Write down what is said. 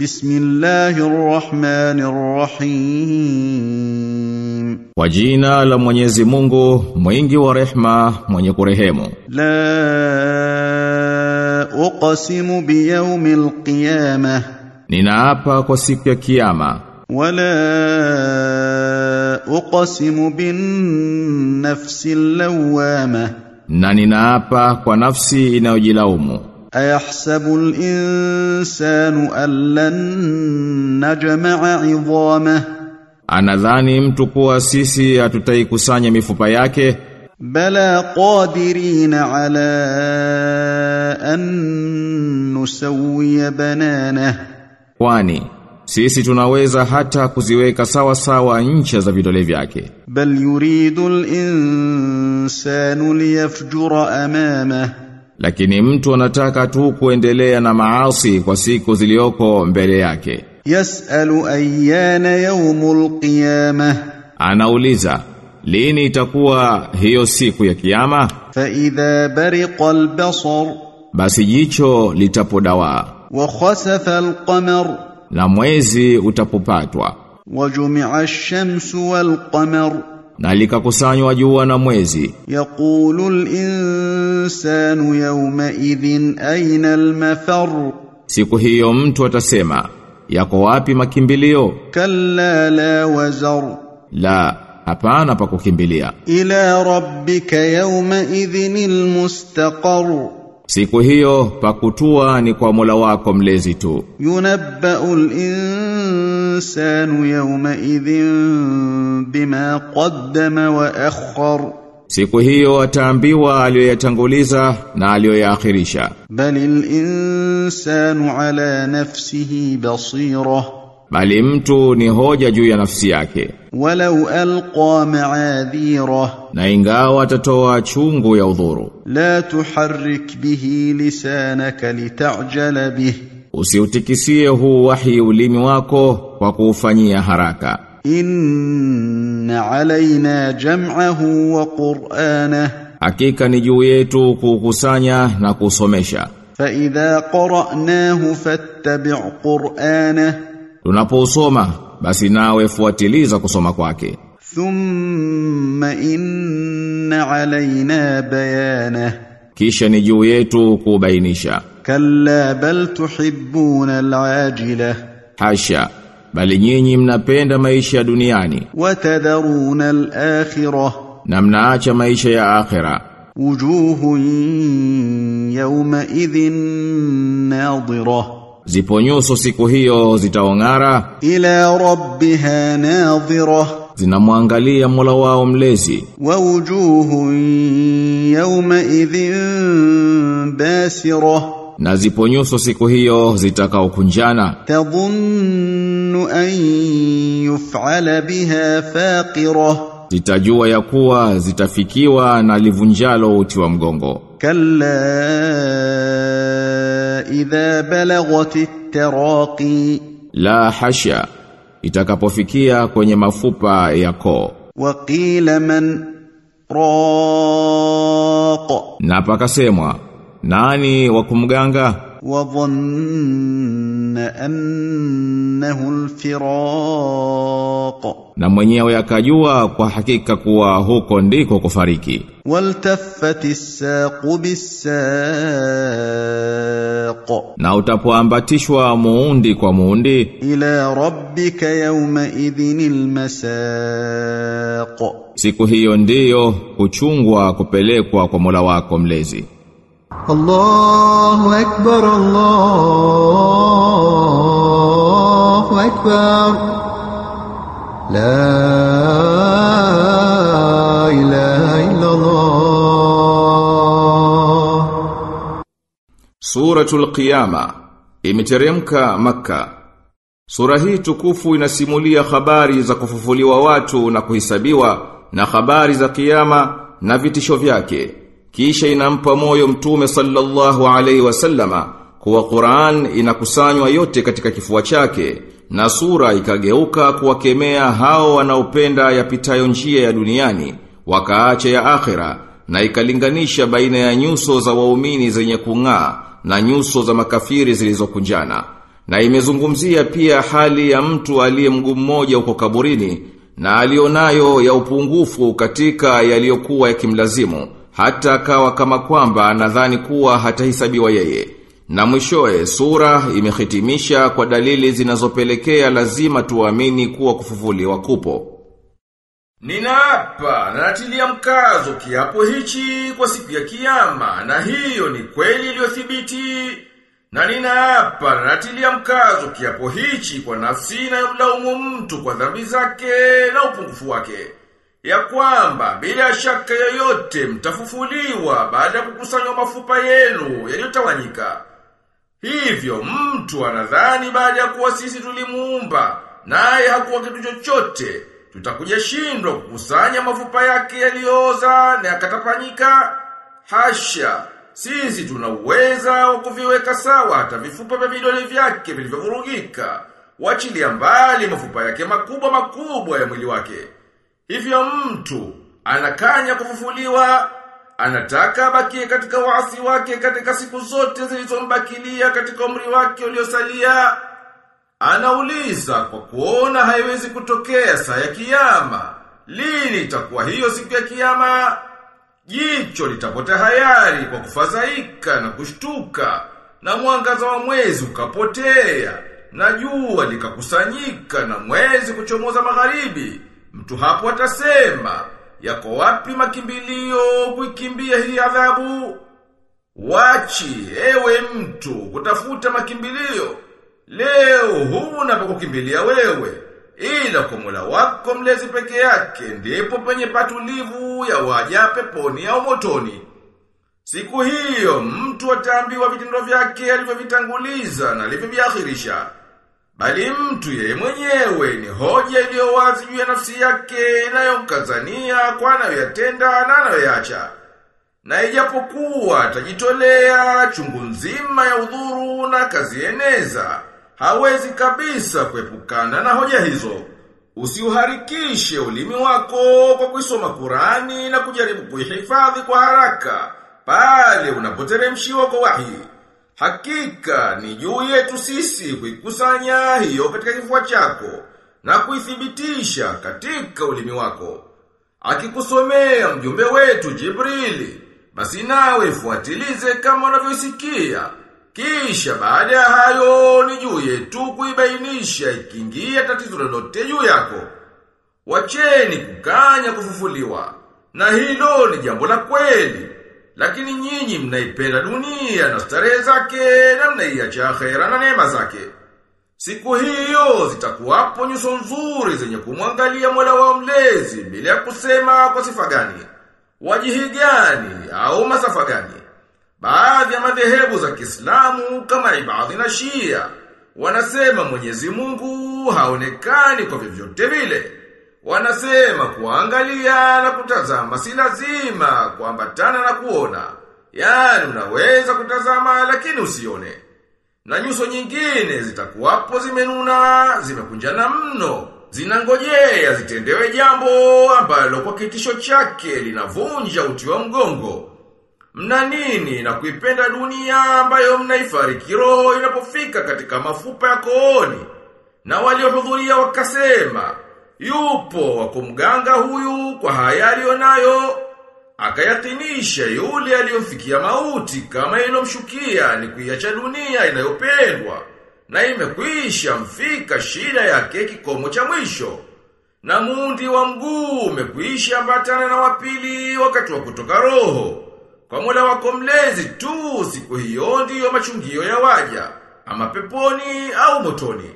بسم الله الرحمن الرحيم Kwa jina la Mwenyezi Mungu, mwingi wa rehma, mwenye kurehemu. لا أقسم بيوم القيامة Ninaapa kwa siku ya kiyama, ولا أقسم بالنفس اللوامة na ninaapa kwa nafsi inayojilaumu. أيحسب الإنسان أن لن نجمع عظامه Anadhani mtu kuwa sisi hatutaikusanya mifupa yake, بلى قادرين على أن نسوي بنانه kwani sisi tunaweza hata kuziweka sawa sawa ncha za vidole vyake. بل يريد الإنسان ليفجر أمامه lakini mtu anataka tu kuendelea na maasi kwa siku zilioko mbele yake. Yasalu ayyana yawmul qiyamah, anauliza lini itakuwa hiyo siku ya kiyama? Fa idha bariqa albasar, basi jicho litapodawaa. Wa khasafa alqamar, na mwezi utapopatwa. Wa jumi'a ash-shamsu wal na likakusanywa jua na mwezi. Yaqulu al-insanu yawma idhin ayna al-mafar? Siku hiyo mtu atasema yako wapi makimbilio? Kalla la wazar. La hapana pa kukimbilia. Ila rabbika yawma idhinil mustaqar siku hiyo pakutua ni kwa Mola wako mlezi tu. Yunabbaul insanu الإنسان يومئذ بما قدم وأخر Siku hiyo ataambiwa aliyoyatanguliza na aliyoyaakhirisha. بل الإنسان على نفسه بصيرة Bali mtu ni hoja juu ya nafsi yake. ولو ألقى معاذيره Na ingawa atatoa chungu ya udhuru, لا تحرك به لسانك لتعجل به Usiutikisie huu wahi ulimi wako kwa kuufanyia haraka. Inna alaina jam'ahu wa qur'ana hakika ni juu yetu kukusanya na kusomesha. Fa idha qara'nahu fattabi' qur'ana tunaposoma basi nawe fuatiliza kusoma kwake. Thumma inna alaina bayana, kisha ni juu yetu kubainisha kalla bal tuhibbuna alajila. Hasha bali nyinyi mnapenda maisha ya duniani. Watadharuna alakhirah. Na mnaacha maisha ya akhira. Wujuhu yawma idhin nadhira. Zipo nyuso siku hiyo zitaongara. Ila rabbiha nadhira. Zinamwangalia Mola wao mlezi. Wa wujuhu yawma idhin basira na zipo nyuso siku hiyo zitakaokunjana. Tadhunnu an yuf'ala biha faqira zitajua ya kuwa zitafikiwa na livunjalo uti wa mgongo. Kalla idha balagati taraqi la hasha itakapofikia kwenye mafupa yako waqila man raq. Na pakasemwa nani wa kumganga? Wa dhanna annahu alfiraq. Na mwenyewe akajua kwa hakika kuwa huko ndiko kufariki. Waltaffati saqu bisaq na utapoambatishwa muundi kwa muundi? Ila rabbika yawma idhinil masaq siku hiyo ndiyo kuchungwa kupelekwa kwa Mola wako mlezi. Allahu Ekber, Allahu Ekber. La ilahe illallah. Suratul Qiyama imeteremka Makka. Sura hii tukufu inasimulia habari za kufufuliwa watu na kuhisabiwa na habari za kiyama na vitisho vyake kisha inampa moyo mtume sallallahu alaihi wasallama kuwa Qur'an inakusanywa yote katika kifua chake na sura ikageuka kuwakemea hao wanaopenda yapitayo njia ya duniani wakaacha ya akhira na ikalinganisha baina ya nyuso za waumini zenye kung'aa na nyuso za makafiri zilizokunjana. Na imezungumzia pia hali ya mtu aliye mguu mmoja uko kaburini na alionayo ya upungufu katika yaliyokuwa yakimlazimu hata akawa kama kwamba nadhani kuwa hatahisabiwa yeye. Na mwishoe sura imehitimisha kwa dalili zinazopelekea lazima tuamini kuwa kufufuliwa kupo. Ninaapa na natilia mkazo kiapo hichi kwa siku ya kiama na hiyo ni kweli iliyothibiti na ninaapa na natilia mkazo kiapo hichi kwa nafsi inayomlaumu mtu kwa dhambi zake na upungufu wake ya kwamba bila shaka yoyote mtafufuliwa baada ya kukusanywa mafupa yenu yaliyotawanyika. Hivyo mtu anadhani baada ya kuwa sisi tulimuumba naye hakuwa kitu chochote tutakuja shindwa kukusanya mafupa yake yaliyooza na yakatapanyika. Hasha, sisi tuna uweza wa kuviweka sawa hata vifupa vya vidole vyake vilivyovurugika, wachilia mbali mafupa yake makubwa makubwa ya mwili wake. Hivyo mtu anakanya kufufuliwa, anataka abakie katika waasi wake katika siku zote zilizombakilia katika umri wake uliosalia. Anauliza kwa kuona haiwezi kutokea saa ya kiyama. Lini itakuwa hiyo siku ya kiyama? Jicho litapota hayari kwa kufadhaika na kushtuka, na mwangaza wa mwezi ukapotea, na jua likakusanyika na mwezi kuchomoza magharibi. Mtu hapo atasema, yako wapi makimbilio kuikimbia hii adhabu? Wachi, ewe mtu, kutafuta makimbilio. Leo huna pa kukimbilia wewe, ila kwa Mola wako mlezi peke yake ndipo penye patulivu ya waja peponi au motoni. Siku hiyo mtu ataambiwa vitendo vyake alivyovitanguliza na alivyoviakhirisha. Bali mtu yeye mwenyewe ni hoja iliyo wazi juu ya nafsi yake inayomkazania kwa anayoyatenda na anayoyacha. Na ijapokuwa atajitolea chungu nzima ya udhuru na kazieneza, hawezi kabisa kuepukana na hoja hizo. Usiuharikishe ulimi wako kwa kuisoma Kurani na kujaribu kuihifadhi kwa haraka pale unapoteremshiwa kwa wahi. Hakika ni juu yetu sisi kuikusanya hiyo katika kifua chako na kuithibitisha katika ulimi wako. Akikusomea mjumbe wetu Jibrili, basi nawe fuatilize kama unavyosikia. Kisha baada ya hayo ni juu yetu kuibainisha ikiingia tatizo lolote juu yako. Wacheni kukanya kufufuliwa. Na hilo ni jambo la kweli. Lakini nyinyi mnaipenda dunia na starehe zake na mnaiacha akhera na neema zake. Siku hiyo zitakuwapo nyuso nzuri zenye kumwangalia Mola wa mlezi bila ya kusema kwa sifa gani, wajihi gani au masafa gani. Baadhi ya madhehebu za Kiislamu kama Ibadhi na Shia wanasema Mwenyezi Mungu haonekani kwa vyovyote vile. Wanasema kuangalia na kutazama si lazima kuambatana na kuona. Yaani unaweza kutazama lakini usione. Na nyuso nyingine zitakuwapo zimenuna, zimekunjana mno, zinangojea zitendewe jambo ambalo kwa kitisho chake linavunja uti wa mgongo. Mna nini na kuipenda dunia ambayo mnaifariki roho inapofika katika mafupa ya kooni? Na waliohudhuria wakasema, yupo wa kumganga huyu kwa haya aliyonayo akayatinisha yule aliyomfikia mauti kama ilomshukia ni kuiacha dunia inayopendwa na imekwisha mfika shida yake kikomo cha mwisho. Na mundi wa mguu umekwisha ambatana na wapili wakati wa kutoka roho. Kwa Mola wako mlezi tu siku hiyo ndiyo machungio ya waja ama peponi au motoni